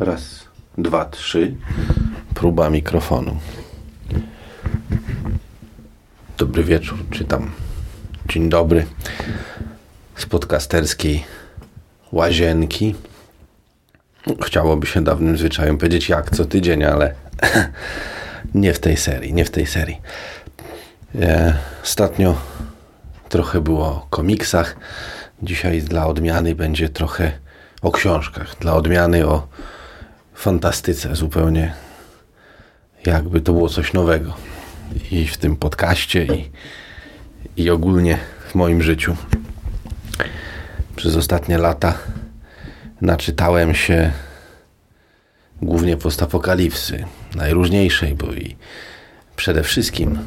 Raz, dwa, trzy. Próba mikrofonu. Dobry wieczór, czytam. Dzień dobry. Z podcasterskiej łazienki. Chciałoby się dawnym zwyczajem powiedzieć jak co tydzień, ale nie w tej serii, nie w tej serii. E, Ostatnio trochę było o komiksach. Dzisiaj dla odmiany będzie trochę o książkach. Dla odmiany o fantastyce zupełnie. Jakby to było coś nowego. I w tym podcaście, i, i ogólnie w moim życiu. Przez ostatnie lata naczytałem się głównie postapokalipsy. Najróżniejszej, bo i przede wszystkim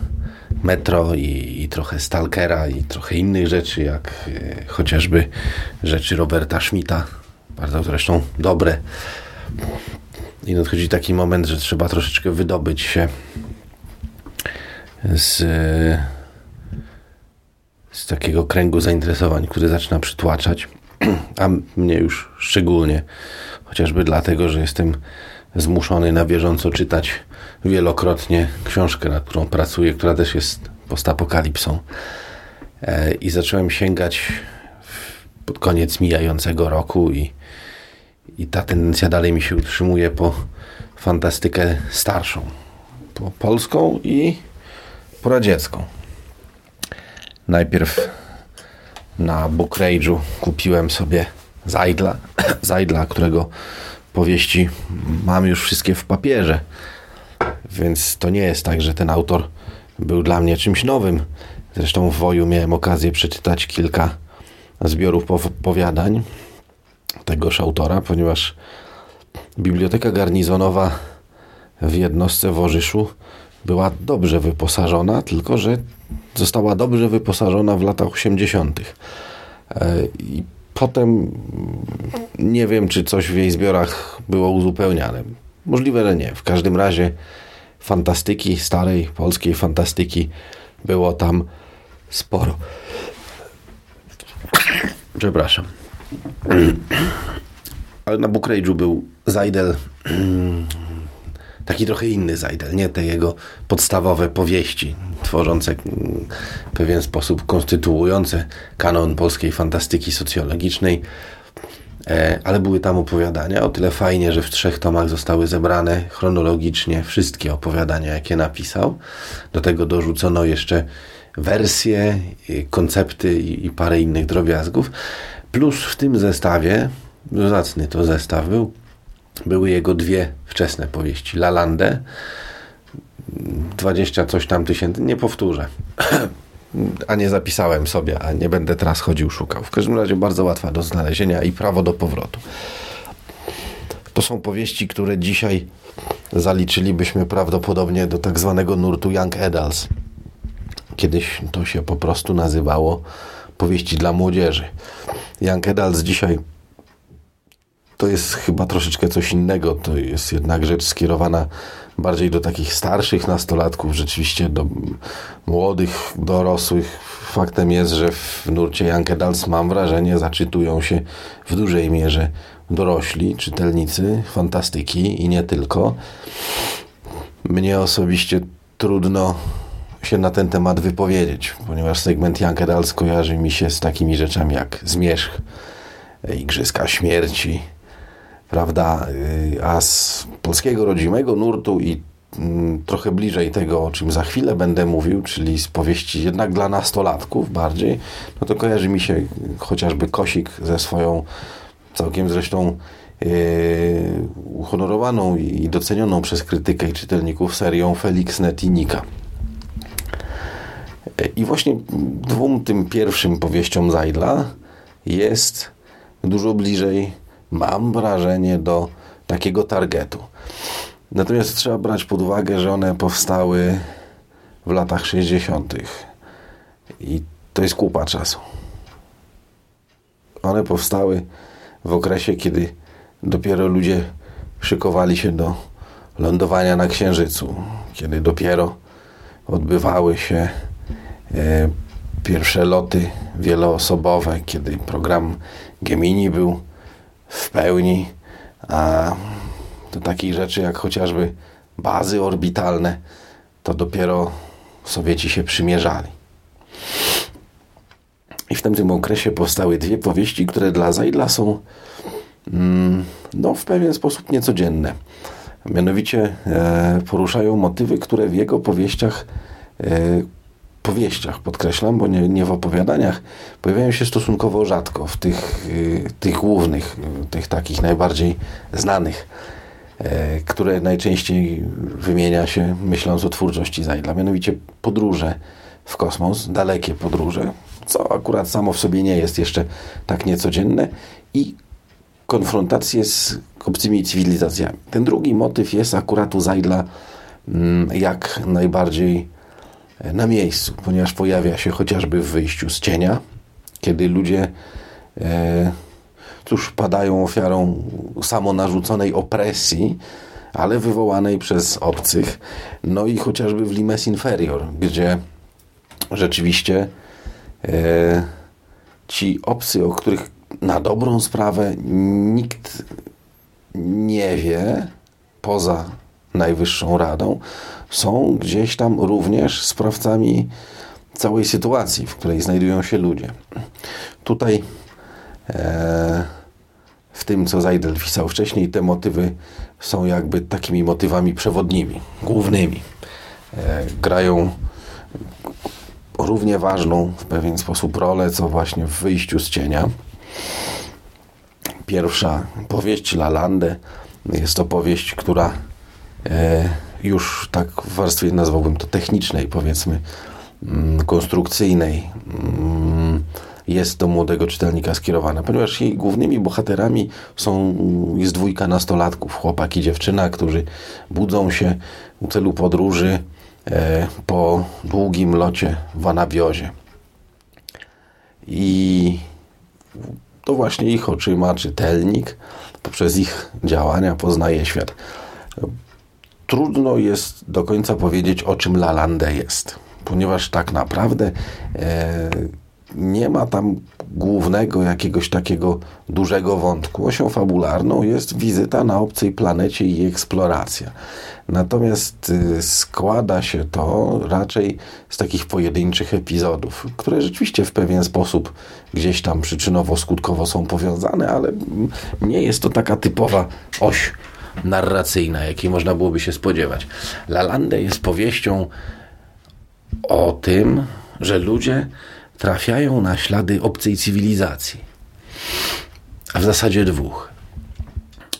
Metro i, i trochę Stalkera i trochę innych rzeczy, jak e, chociażby rzeczy Roberta Schmidta, bardzo zresztą dobre. I nadchodzi taki moment, że trzeba troszeczkę wydobyć się z, z takiego kręgu zainteresowań, który zaczyna przytłaczać, a mnie już szczególnie, chociażby dlatego, że jestem zmuszony na bieżąco czytać wielokrotnie książkę, nad którą pracuję, która też jest postapokalipsą. E, I zacząłem sięgać pod koniec mijającego roku i, i ta tendencja dalej mi się utrzymuje po fantastykę starszą. Po polską i po radziecką. Najpierw na Book Rage'u kupiłem sobie Zajdla, Zajdla, którego powieści mam już wszystkie w papierze. Więc to nie jest tak, że ten autor był dla mnie czymś nowym. Zresztą w Woju miałem okazję przeczytać kilka zbiorów opowiadań tegoż autora, ponieważ Biblioteka Garnizonowa w jednostce w Orzyszu była dobrze wyposażona, tylko że została dobrze wyposażona w latach 80. E, I potem nie wiem, czy coś w jej zbiorach było uzupełniane. Możliwe, że nie. W każdym razie fantastyki, starej polskiej fantastyki było tam sporo. Przepraszam. Ale na Book był Zajdel taki trochę inny Zajdel, nie te jego podstawowe powieści, tworzące w pewien sposób konstytuujące kanon polskiej fantastyki socjologicznej, E, ale były tam opowiadania. O tyle fajnie, że w trzech tomach zostały zebrane chronologicznie wszystkie opowiadania, jakie napisał. Do tego dorzucono jeszcze wersje, koncepty i parę innych drobiazgów. Plus w tym zestawie, zacny to zestaw był, były jego dwie wczesne powieści. Lalande, 20 coś tam tysięcy, nie powtórzę. A nie zapisałem sobie, a nie będę teraz chodził, szukał. W każdym razie bardzo łatwa do znalezienia i prawo do powrotu. To są powieści, które dzisiaj zaliczylibyśmy prawdopodobnie do tak zwanego nurtu Young Adults. Kiedyś to się po prostu nazywało powieści dla młodzieży. Young Adults dzisiaj to jest chyba troszeczkę coś innego. To jest jednak rzecz skierowana bardziej do takich starszych nastolatków, rzeczywiście do młodych, dorosłych. Faktem jest, że w nurcie Young Adults mam wrażenie zaczytują się w dużej mierze dorośli, czytelnicy fantastyki i nie tylko. Mnie osobiście trudno się na ten temat wypowiedzieć, ponieważ segment Young Adults kojarzy mi się z takimi rzeczami jak Zmierzch, Igrzyska Śmierci, prawda? Y, A z polskiego rodzimego nurtu i mm, trochę bliżej tego, o czym za chwilę będę mówił, czyli z powieści jednak dla nastolatków bardziej, no to kojarzy mi się chociażby Kosik ze swoją całkiem zresztą yy, uhonorowaną i docenioną przez krytykę i czytelników serią Felix Netinika. I właśnie dwóm tym pierwszym powieściom Zajdla jest dużo bliżej mam wrażenie, do takiego targetu. Natomiast trzeba brać pod uwagę, że one powstały w latach 60. i to jest kupa czasu. One powstały w okresie, kiedy dopiero ludzie szykowali się do lądowania na Księżycu, kiedy dopiero odbywały się pierwsze loty wieloosobowe, kiedy program Gemini był w pełni, a do takich rzeczy jak chociażby bazy orbitalne, to dopiero Sowieci się przymierzali. I w tamtym okresie powstały dwie powieści, które dla Zajdla są mm, no, w pewien sposób niecodzienne. Mianowicie e, poruszają motywy, które w jego powieściach, e, powieściach podkreślam, bo nie, nie w opowiadaniach, pojawiają się stosunkowo rzadko w tych, e, tych głównych, e, tych takich najbardziej znanych, e, które najczęściej wymienia się myśląc o twórczości Zajdla. Mianowicie podróże w kosmos, dalekie podróże, co akurat samo w sobie nie jest jeszcze tak niecodzienne i konfrontację z obcymi cywilizacjami. Ten drugi motyw jest akurat u Zajdla mm, jak najbardziej na miejscu, ponieważ pojawia się chociażby w wyjściu z cienia, kiedy ludzie e, cóż, padają ofiarą samonarzuconej opresji, ale wywołanej przez obcych. No i chociażby w Limes Inferior, gdzie rzeczywiście e, ci obcy, o których na dobrą sprawę nikt nie wie, poza Najwyższą Radą, są gdzieś tam również sprawcami całej sytuacji, w której znajdują się ludzie. Tutaj e, w tym, co Zajdel pisał wcześniej, te motywy są jakby takimi motywami przewodnimi, głównymi. E, grają równie ważną w pewien sposób rolę, co właśnie w wyjściu z cienia. Pierwsza powieść Lalande jest to powieść, która e, już tak w warstwie nazwałbym to technicznej, powiedzmy, mm, konstrukcyjnej, mm, jest do młodego czytelnika skierowana, ponieważ jej głównymi bohaterami są, jest dwójka nastolatków, chłopak i dziewczyna, którzy budzą się u celu podróży e, po długim locie w anabiozie. I to właśnie ich oczyma czytelnik poprzez ich działania poznaje świat. Trudno jest do końca powiedzieć, o czym Lalande jest, ponieważ tak naprawdę e, nie ma tam głównego jakiegoś takiego dużego wątku. Osią fabularną jest wizyta na obcej planecie i eksploracja. Natomiast y, składa się to raczej z takich pojedynczych epizodów, które rzeczywiście w pewien sposób gdzieś tam przyczynowo-skutkowo są powiązane, ale nie jest to taka typowa oś narracyjna, jakiej można byłoby się spodziewać. Lalande jest powieścią o tym, że ludzie trafiają na ślady obcej cywilizacji. A w zasadzie dwóch.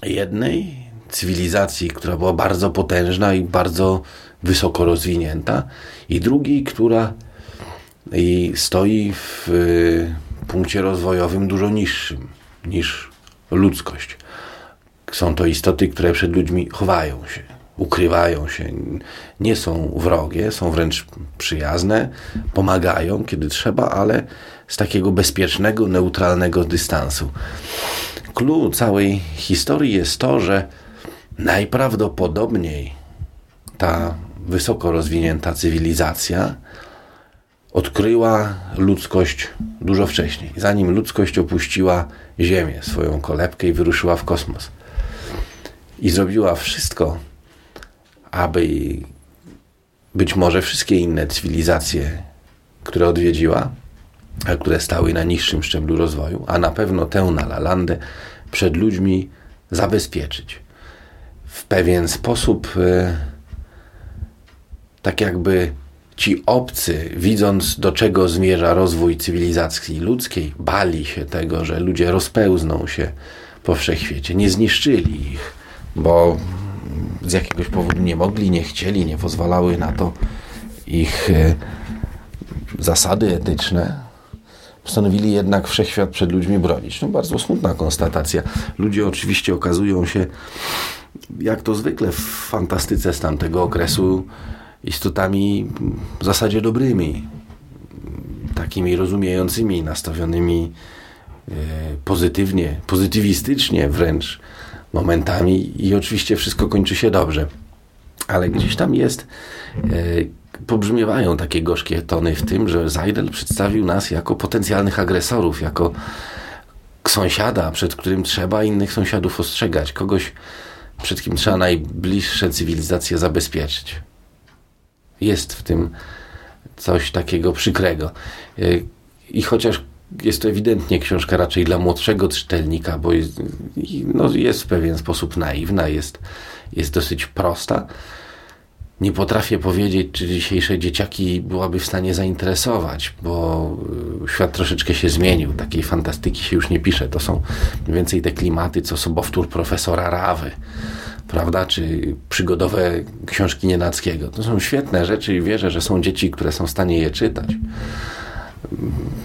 Jednej cywilizacji, która była bardzo potężna i bardzo wysoko rozwinięta, i drugiej, która stoi w punkcie rozwojowym dużo niższym niż ludzkość. Są to istoty, które przed ludźmi chowają się, ukrywają się, nie są wrogie, są wręcz przyjazne, pomagają kiedy trzeba, ale z takiego bezpiecznego, neutralnego dystansu. Clue całej historii jest to, że najprawdopodobniej ta wysoko rozwinięta cywilizacja odkryła ludzkość dużo wcześniej, zanim ludzkość opuściła Ziemię, swoją kolebkę i wyruszyła w kosmos. I zrobiła wszystko, aby być może wszystkie inne cywilizacje, które odwiedziła, a które stały na niższym szczeblu rozwoju, a na pewno tę na Lalandę, przed ludźmi zabezpieczyć. W pewien sposób, e, tak jakby ci obcy, widząc do czego zmierza rozwój cywilizacji ludzkiej, bali się tego, że ludzie rozpełzną się po wszechświecie, nie zniszczyli ich, bo z jakiegoś powodu nie mogli, nie chcieli, nie pozwalały na to ich e, zasady etyczne, postanowili jednak wszechświat przed ludźmi bronić. No bardzo smutna konstatacja. Ludzie oczywiście okazują się, jak to zwykle w fantastyce z tamtego okresu, istotami w zasadzie dobrymi, takimi rozumiejącymi, nastawionymi e, pozytywnie, pozytywistycznie wręcz momentami i oczywiście wszystko kończy się dobrze. Ale gdzieś tam jest, e, pobrzmiewają takie gorzkie tony w tym, że Zajdel przedstawił nas jako potencjalnych agresorów, jako sąsiada, przed którym trzeba innych sąsiadów ostrzegać, kogoś, przed kim trzeba najbliższe cywilizacje zabezpieczyć. Jest w tym coś takiego przykrego. Y, I chociaż jest to ewidentnie książka raczej dla młodszego czytelnika, bo jest, no, jest w pewien sposób naiwna, jest, jest dosyć prosta. Nie potrafię powiedzieć, czy dzisiejsze dzieciaki byłaby w stanie zainteresować, bo y, świat troszeczkę się zmienił. Takiej fantastyki się już nie pisze. To są więcej te klimaty, co sobowtór profesora Rawy prawda, czy przygodowe książki Nienackiego. To są świetne rzeczy i wierzę, że są dzieci, które są w stanie je czytać.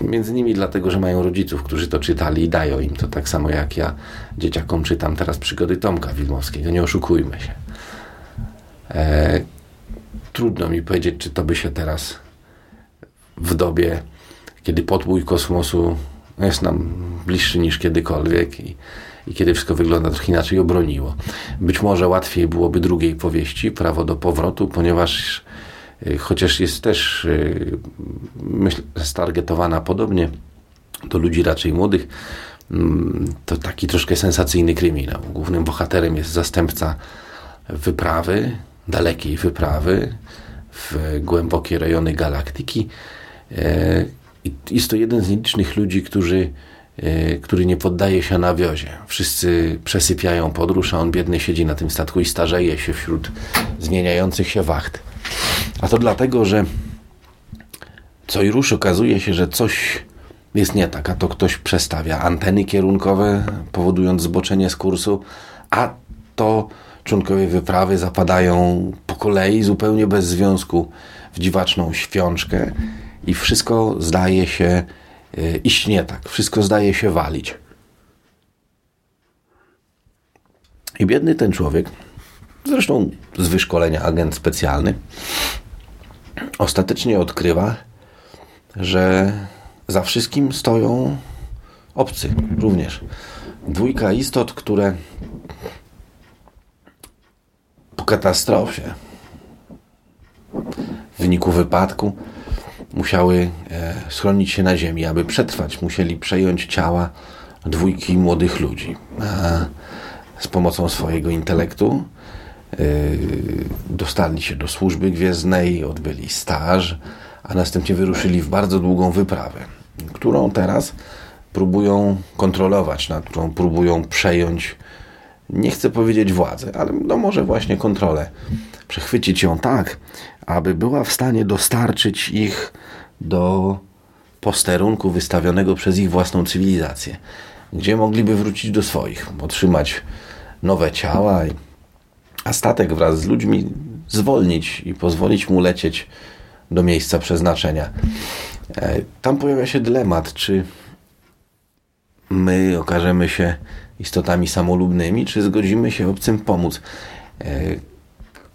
Między innymi dlatego, że mają rodziców, którzy to czytali i dają im to tak samo jak ja dzieciakom czytam teraz przygody Tomka Wilmowskiego. Nie oszukujmy się. E, trudno mi powiedzieć, czy to by się teraz w dobie, kiedy podbój kosmosu jest nam bliższy niż kiedykolwiek i i kiedy wszystko wygląda trochę inaczej, obroniło. Być może łatwiej byłoby drugiej powieści, Prawo do powrotu, ponieważ chociaż jest też y, myślę, stargetowana podobnie do ludzi raczej młodych, mm, to taki troszkę sensacyjny kryminał. Głównym bohaterem jest zastępca wyprawy, dalekiej wyprawy w głębokie rejony galaktyki. E, jest to jeden z nielicznych ludzi, którzy Y, który nie poddaje się nawiozie. Wszyscy przesypiają podróż, a on biedny siedzi na tym statku i starzeje się wśród zmieniających się wacht. A to dlatego, że co i rusz okazuje się, że coś jest nie tak, a to ktoś przestawia anteny kierunkowe, powodując zboczenie z kursu, a to członkowie wyprawy zapadają po kolei, zupełnie bez związku, w dziwaczną świączkę i wszystko zdaje się E, iść nie tak. Wszystko zdaje się walić. I biedny ten człowiek, zresztą z wyszkolenia agent specjalny, ostatecznie odkrywa, że za wszystkim stoją obcy również. Dwójka istot, które po katastrofie, w wyniku wypadku, musiały e, schronić się na ziemi. Aby przetrwać, musieli przejąć ciała dwójki młodych ludzi. Z pomocą swojego intelektu e, dostali się do służby gwiezdnej, odbyli staż, a następnie wyruszyli w bardzo długą wyprawę, którą teraz próbują kontrolować, nad którą próbują przejąć, nie chcę powiedzieć władzę, ale no może właśnie kontrolę. Przechwycić ją tak, aby była w stanie dostarczyć ich do posterunku wystawionego przez ich własną cywilizację, gdzie mogliby wrócić do swoich, otrzymać nowe ciała, a statek wraz z ludźmi zwolnić i pozwolić mu lecieć do miejsca przeznaczenia. E, tam pojawia się dylemat, czy my okażemy się istotami samolubnymi, czy zgodzimy się obcym pomóc. E,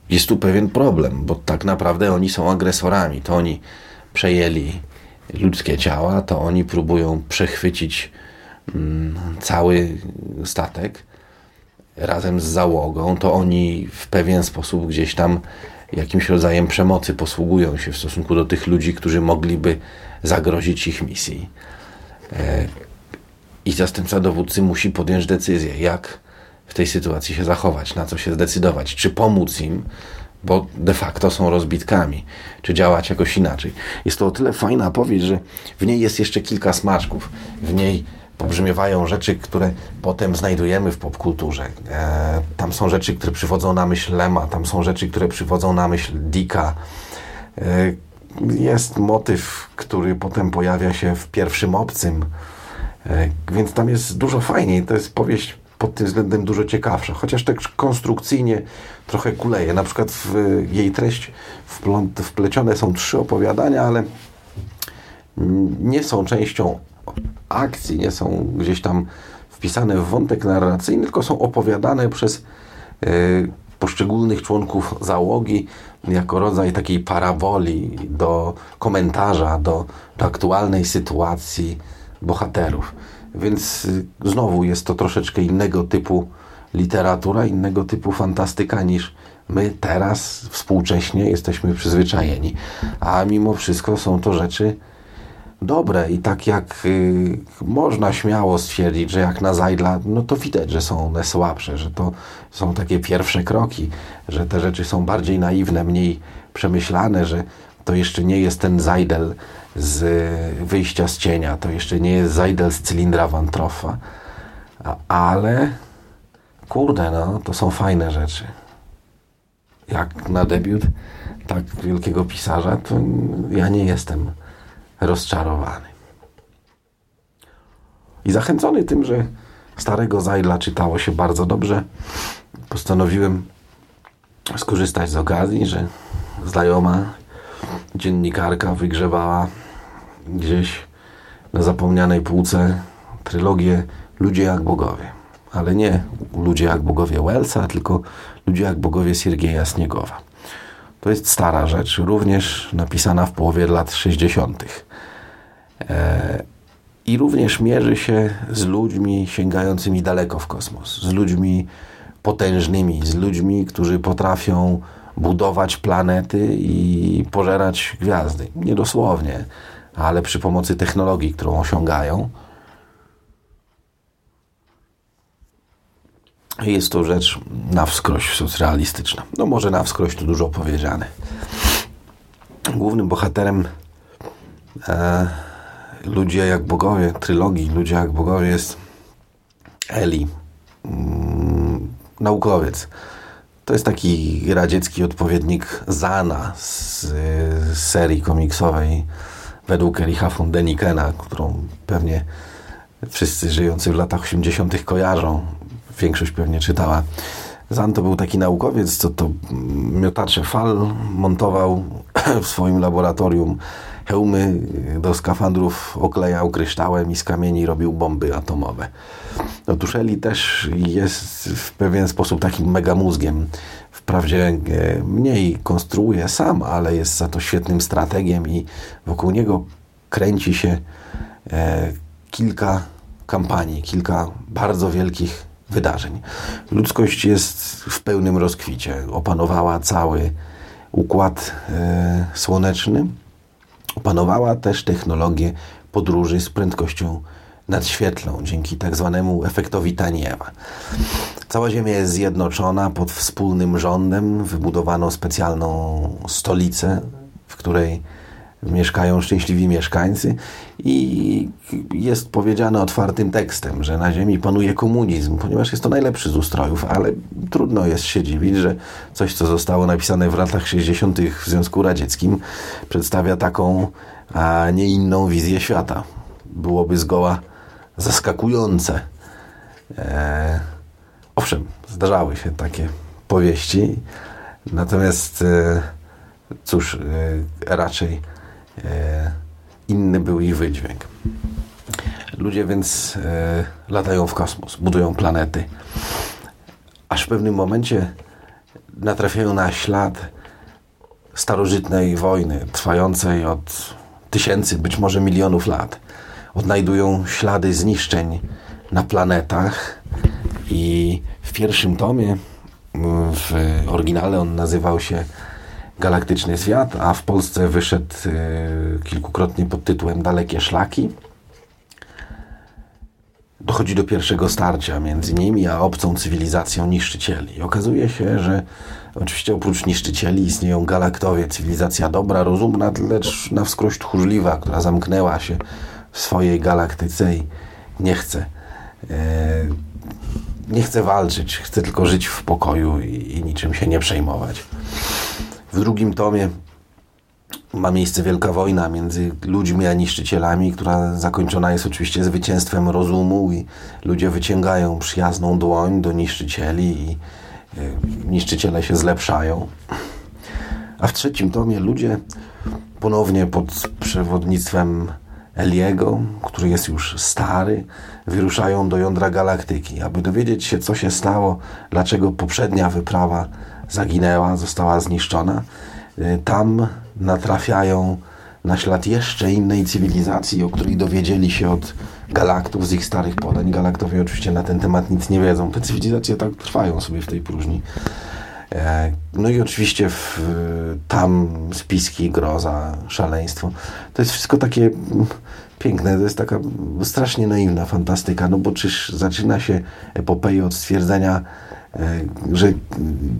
jest tu pewien problem, bo tak naprawdę oni są agresorami. To oni przejęli ludzkie ciała, to oni próbują przechwycić mm, cały statek razem z załogą. To oni w pewien sposób gdzieś tam jakimś rodzajem przemocy posługują się w stosunku do tych ludzi, którzy mogliby zagrozić ich misji. E, I zastępca dowódcy musi podjąć decyzję, jak w tej sytuacji się zachować, na co się zdecydować, czy pomóc im, bo de facto są rozbitkami, czy działać jakoś inaczej. Jest to o tyle fajna powieść, że w niej jest jeszcze kilka smaczków. W niej pobrzmiewają rzeczy, które potem znajdujemy w popkulturze. E, tam są rzeczy, które przywodzą na myśl Lema, tam są rzeczy, które przywodzą na myśl Dicka. E, jest motyw, który potem pojawia się w pierwszym obcym, e, więc tam jest dużo fajniej. To jest powieść pod tym względem dużo ciekawsza, chociaż tak konstrukcyjnie trochę kuleje. Na przykład w jej treść wplecione są trzy opowiadania, ale nie są częścią akcji, nie są gdzieś tam wpisane w wątek narracyjny, tylko są opowiadane przez e, poszczególnych członków załogi jako rodzaj takiej paraboli do komentarza, do, do aktualnej sytuacji bohaterów. Więc y, znowu jest to troszeczkę innego typu literatura, innego typu fantastyka niż my teraz współcześnie jesteśmy przyzwyczajeni. A mimo wszystko są to rzeczy dobre i tak jak y, można śmiało stwierdzić, że jak na Zajdla, no to widać, że są one słabsze, że to są takie pierwsze kroki, że te rzeczy są bardziej naiwne, mniej przemyślane, że to jeszcze nie jest ten Zajdel z y, wyjścia z cienia, to jeszcze nie jest Zajdel z cylindra Van Troffa, A, ale kurde, no, to są fajne rzeczy. Jak na debiut tak wielkiego pisarza, to ja nie jestem rozczarowany. I zachęcony tym, że starego Zajdla czytało się bardzo dobrze, postanowiłem skorzystać z okazji, że znajoma dziennikarka wygrzewała gdzieś na zapomnianej półce trylogię Ludzie jak bogowie. Ale nie Ludzie jak bogowie Wellsa, tylko Ludzie jak bogowie Siergieja Sniegowa. To jest stara rzecz, również napisana w połowie lat 60. E, I również mierzy się z ludźmi sięgającymi daleko w kosmos, z ludźmi potężnymi, z ludźmi, którzy potrafią budować planety i pożerać gwiazdy. Nie dosłownie, ale przy pomocy technologii, którą osiągają. Jest to rzecz na wskroś socrealistyczna. No może na wskroś to dużo powiedziane. Głównym bohaterem e, Ludzie jak bogowie, trylogii Ludzie jak bogowie jest Eli, mm, naukowiec. To jest taki radziecki odpowiednik Zana z, z serii komiksowej według Ericha von Denikena, którą pewnie wszyscy żyjący w latach 80. kojarzą. Większość pewnie czytała. Zan to był taki naukowiec, co to miotacze fal montował w swoim laboratorium. Hełmy do skafandrów oklejał kryształem i z kamieni robił bomby atomowe. Otóż Eli też jest w pewien sposób takim megamózgiem. Wprawdzie e, mniej konstruuje sam, ale jest za to świetnym strategiem i wokół niego kręci się e, kilka kampanii, kilka bardzo wielkich wydarzeń. Ludzkość jest w pełnym rozkwicie. Opanowała cały układ e, słoneczny. Opanowała też technologię podróży z prędkością nadświetlną dzięki tak zwanemu efektowi Taniewa. Cała Ziemia jest zjednoczona pod wspólnym rządem. Wybudowano specjalną stolicę, w której mieszkają szczęśliwi mieszkańcy i jest powiedziane otwartym tekstem, że na Ziemi panuje komunizm, ponieważ jest to najlepszy z ustrojów, ale trudno jest się dziwić, że coś, co zostało napisane w latach 60. w Związku Radzieckim przedstawia taką, a nie inną wizję świata. Byłoby zgoła zaskakujące. E, owszem, zdarzały się takie powieści, natomiast e, cóż, e, raczej inny był ich wydźwięk. Ludzie więc e, latają w kosmos, budują planety, aż w pewnym momencie natrafiają na ślad starożytnej wojny, trwającej od tysięcy, być może milionów lat. Odnajdują ślady zniszczeń na planetach i w pierwszym tomie, w oryginale on nazywał się Galaktyczny Świat, a w Polsce wyszedł e, kilkukrotnie pod tytułem Dalekie Szlaki. Dochodzi do pierwszego starcia między nimi a obcą cywilizacją niszczycieli. Okazuje się, że oczywiście oprócz niszczycieli istnieją galaktowie, cywilizacja dobra, rozumna, lecz na wskroś tchórzliwa, która zamknęła się w swojej galaktyce i nie chce e, nie chce walczyć, chce tylko żyć w pokoju i, i niczym się nie przejmować. W drugim tomie ma miejsce wielka wojna między ludźmi a niszczycielami, która zakończona jest oczywiście zwycięstwem rozumu i ludzie wyciągają przyjazną dłoń do niszczycieli i y, niszczyciele się zlepszają. A w trzecim tomie ludzie ponownie pod przewodnictwem Eliego, który jest już stary, wyruszają do jądra galaktyki, aby dowiedzieć się, co się stało, dlaczego poprzednia wyprawa zaginęła, została zniszczona. Y, Tam natrafiają na ślad jeszcze innej cywilizacji, o której dowiedzieli się od galaktów z ich starych podań. Galaktowie oczywiście na ten temat nic nie wiedzą. Te cywilizacje tak trwają sobie w tej próżni. E, No i oczywiście w, tam spiski, groza, szaleństwo. To jest wszystko takie mm, piękne, to jest taka strasznie naiwna fantastyka, no bo czyż zaczyna się epopeja od stwierdzenia, że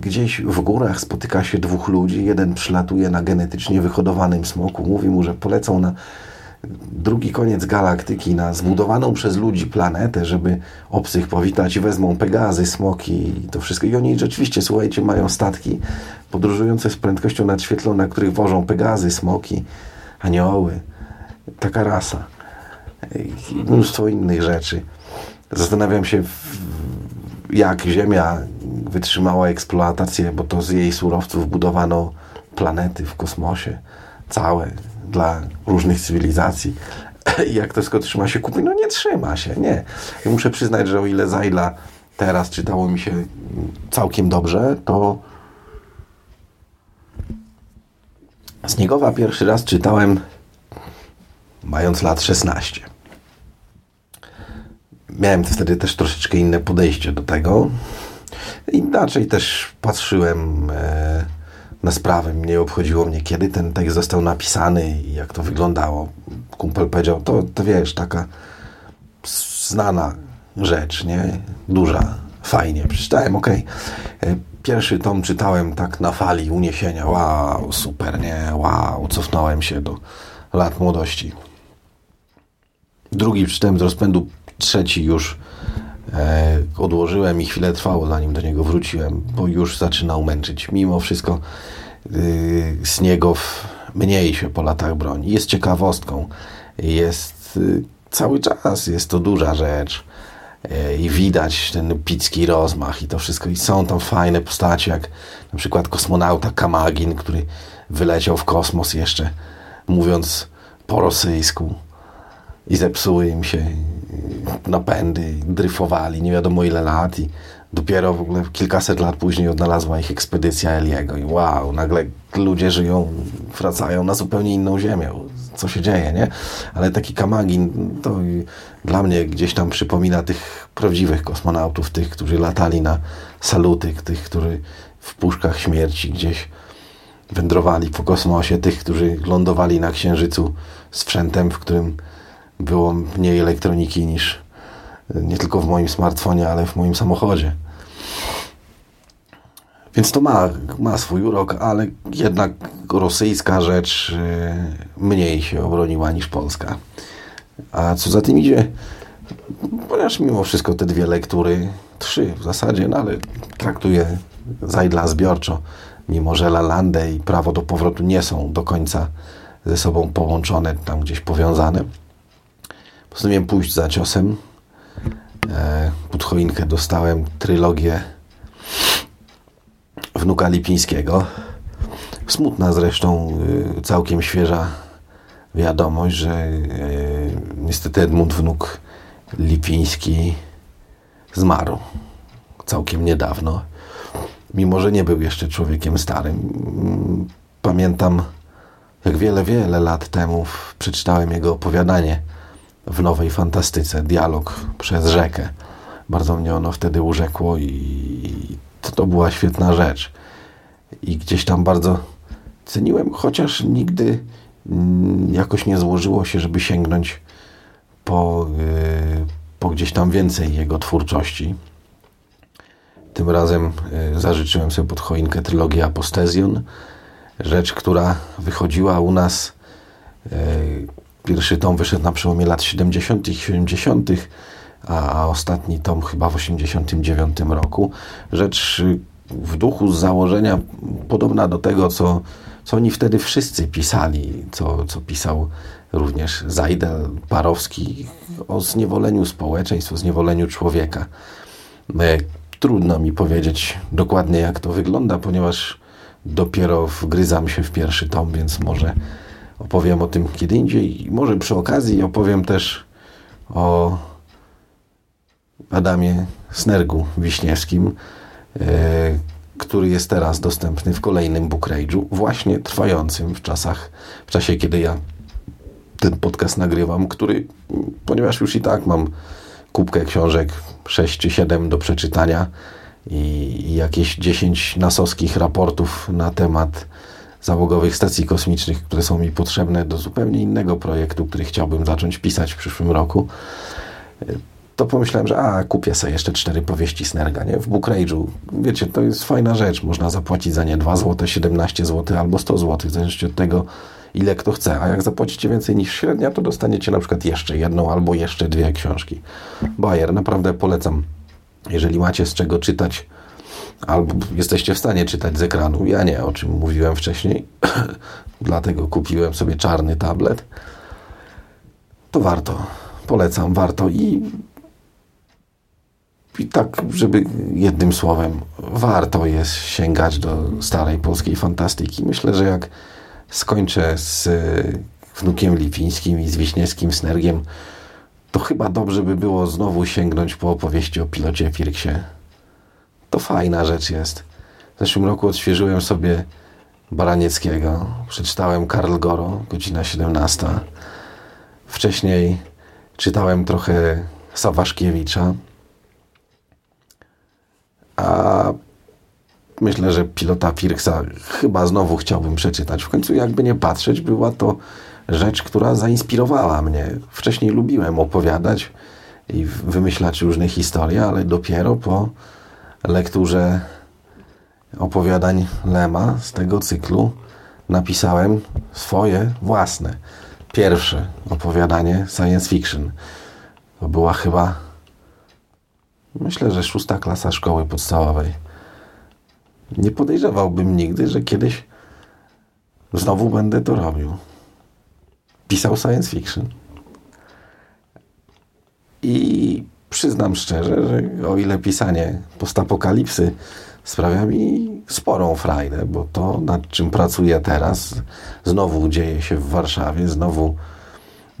gdzieś w górach spotyka się dwóch ludzi, jeden przylatuje na genetycznie wyhodowanym smoku, mówi mu, że polecą na drugi koniec galaktyki, na zbudowaną przez ludzi planetę, żeby obcych powitać i wezmą Pegazy, smoki i to wszystko. I oni rzeczywiście, słuchajcie, mają statki podróżujące z prędkością nadświetlną, na których wożą Pegazy, smoki, anioły. Taka rasa. I mnóstwo innych rzeczy. Zastanawiam się, w- jak Ziemia wytrzymała eksploatację, bo to z jej surowców budowano planety w kosmosie, całe, dla różnych cywilizacji. I jak to wszystko trzyma się kupy? No nie trzyma się, nie. I muszę przyznać, że o ile Zajla teraz czytało mi się całkiem dobrze, to Sniegowa pierwszy raz czytałem mając lat 16 miałem wtedy też troszeczkę inne podejście do tego. Inaczej też patrzyłem e, na sprawę. Nie obchodziło mnie, kiedy ten tekst został napisany i jak to wyglądało. Kumpel powiedział, to, to wiesz, taka znana rzecz, nie? Duża, fajnie. Przeczytałem, okej. E, Pierwszy tom czytałem tak na fali uniesienia. Wow, super, nie? Wow, cofnąłem się do lat młodości. Drugi przeczytałem z rozpędu, trzeci już e, odłożyłem i chwilę trwało, zanim do niego wróciłem, bo już zaczynał męczyć. Mimo wszystko y, Sniegow mniej się po latach broni. Jest ciekawostką. Jest y, cały czas, jest to duża rzecz. E, I widać ten picki rozmach i to wszystko. I są tam fajne postacie, jak na przykład kosmonauta Kamagin, który wyleciał w kosmos jeszcze mówiąc po rosyjsku i zepsuły im się napędy, dryfowali nie wiadomo ile lat i dopiero w ogóle kilkaset lat później odnalazła ich ekspedycja Eliego i wow, nagle ludzie żyją, wracają na zupełnie inną ziemię. Co się dzieje, nie? Ale taki Kamagin to dla mnie gdzieś tam przypomina tych prawdziwych kosmonautów, tych, którzy latali na saluty, tych, którzy w puszkach śmierci gdzieś wędrowali po kosmosie, tych, którzy lądowali na Księżycu sprzętem, w którym było mniej elektroniki niż e, nie tylko w moim smartfonie, ale w moim samochodzie. Więc to ma, ma swój urok, ale jednak rosyjska rzecz e, mniej się obroniła niż polska. A co za tym idzie, ponieważ mimo wszystko te dwie lektury, trzy w zasadzie, no ale traktuję Zajdla zbiorczo, mimo że Lalande i Prawo do powrotu nie są do końca ze sobą połączone, tam gdzieś powiązane. Postanowiłem pójść za ciosem. E, pod choinkę dostałem trylogię wnuka Lipińskiego. Smutna zresztą, y, całkiem świeża wiadomość, że y, niestety Edmund wnuk Lipiński zmarł całkiem niedawno. Mimo, że nie był jeszcze człowiekiem starym. Pamiętam, jak wiele, wiele lat temu przeczytałem jego opowiadanie w nowej fantastyce, dialog przez rzekę. Bardzo mnie ono wtedy urzekło i to, to była świetna rzecz. I gdzieś tam bardzo ceniłem, chociaż nigdy mm, jakoś nie złożyło się, żeby sięgnąć po, yy, po gdzieś tam więcej jego twórczości. Tym razem y, zażyczyłem sobie pod choinkę trylogię Apostezjon. Rzecz, która wychodziła u nas. Pierwszy tom wyszedł na przełomie lat 70. i 70., a, a ostatni tom chyba w 89 roku. Rzecz y, w duchu z założenia podobna do tego, co, co oni wtedy wszyscy pisali, co, co pisał również Zajdel, Parowski o zniewoleniu społeczeństw, o zniewoleniu człowieka. E, Trudno mi powiedzieć dokładnie, jak to wygląda, ponieważ dopiero wgryzam się w pierwszy tom, więc może opowiem o tym kiedy indziej. I może przy okazji opowiem też o Adamie Snergu Wiśniewskim, e, który jest teraz dostępny w kolejnym Book właśnie trwającym w czasach, w czasie kiedy ja ten podcast nagrywam, który, ponieważ już i tak mam kubkę książek 6 czy 7 do przeczytania i, i jakieś 10 nasowskich raportów na temat załogowych stacji kosmicznych, które są mi potrzebne do zupełnie innego projektu, który chciałbym zacząć pisać w przyszłym roku, to pomyślałem, że a, kupię sobie jeszcze cztery powieści Snerga, nie? W Book Rage'u. Wiecie, to jest fajna rzecz. Można zapłacić za nie 2 zł, 17 zł albo 100 zł, w zależności od tego, ile kto chce. A jak zapłacicie więcej niż średnia, to dostaniecie na przykład jeszcze jedną albo jeszcze dwie książki. Bayer, naprawdę polecam. Jeżeli macie z czego czytać, albo jesteście w stanie czytać z ekranu, ja nie, o czym mówiłem wcześniej, dlatego kupiłem sobie czarny tablet, to warto. Polecam, warto i i tak, żeby jednym słowem, warto jest sięgać do starej polskiej fantastyki. Myślę, że jak skończę z y, wnukiem Lipińskim i z Wiśniewskim Snergiem, to chyba dobrze by było znowu sięgnąć po opowieści o pilocie Firksie. To fajna rzecz jest. W zeszłym roku odświeżyłem sobie Baranieckiego. Przeczytałem Karl Goro, godzina 17. Wcześniej czytałem trochę Sawaszkiewicza. A myślę, że pilota Firksa chyba znowu chciałbym przeczytać. W końcu, jakby nie patrzeć, była to rzecz, która zainspirowała mnie. Wcześniej lubiłem opowiadać i wymyślać różne historie, ale dopiero po lekturze opowiadań Lema z tego cyklu napisałem swoje własne. Pierwsze opowiadanie science fiction. To była chyba Myślę, że szósta klasa szkoły podstawowej. Nie podejrzewałbym nigdy, że kiedyś znowu będę to robił. Pisał science fiction. I przyznam szczerze, że o ile pisanie postapokalipsy sprawia mi sporą frajdę, bo to, nad czym pracuję teraz, znowu dzieje się w Warszawie, znowu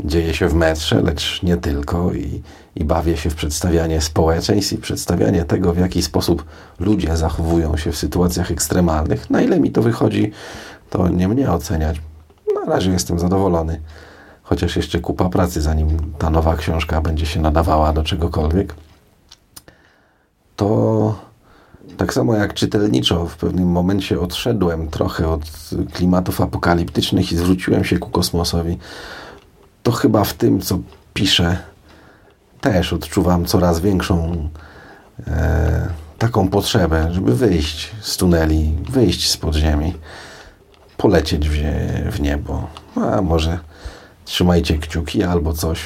dzieje się w metrze, lecz nie tylko i, i bawię się w przedstawianie społeczeństw i przedstawianie tego, w jaki sposób ludzie zachowują się w sytuacjach ekstremalnych. Na ile mi to wychodzi, to nie mnie oceniać. Na razie jestem zadowolony. Chociaż jeszcze kupa pracy, zanim ta nowa książka będzie się nadawała do czegokolwiek. To tak samo jak czytelniczo w pewnym momencie odszedłem trochę od klimatów apokaliptycznych i zwróciłem się ku kosmosowi to chyba w tym, co piszę, też odczuwam coraz większą e, taką potrzebę, żeby wyjść z tuneli, wyjść z podziemi, polecieć w, w niebo. A może trzymajcie kciuki albo coś.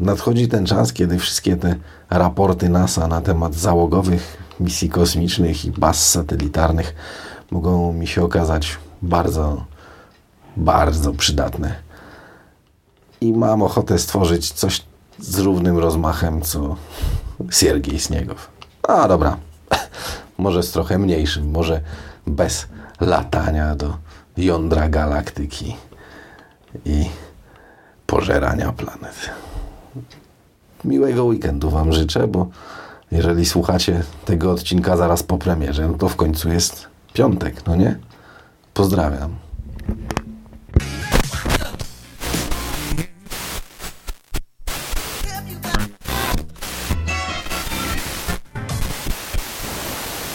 Nadchodzi ten czas, kiedy wszystkie te raporty NASA na temat załogowych misji kosmicznych i baz satelitarnych mogą mi się okazać bardzo, bardzo przydatne i mam ochotę stworzyć coś z równym rozmachem, co Siergiej Sniegow. A dobra, może z trochę mniejszym, może bez latania do jądra galaktyki i pożerania planet. Miłego weekendu Wam życzę, bo jeżeli słuchacie tego odcinka zaraz po premierze, no to w końcu jest piątek, no nie? Pozdrawiam.